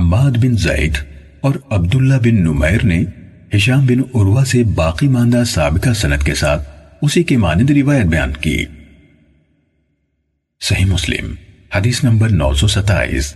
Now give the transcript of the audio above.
حماد بن زید اور عبداللہ بن نمیر نے ہشام بن عروہ سے باقی ماندہ سابقہ سنت کے ساتھ اسی کے مانند روایت بیان کی۔ صحیح مسلم، حدیث نمبر نو سو ستائیس۔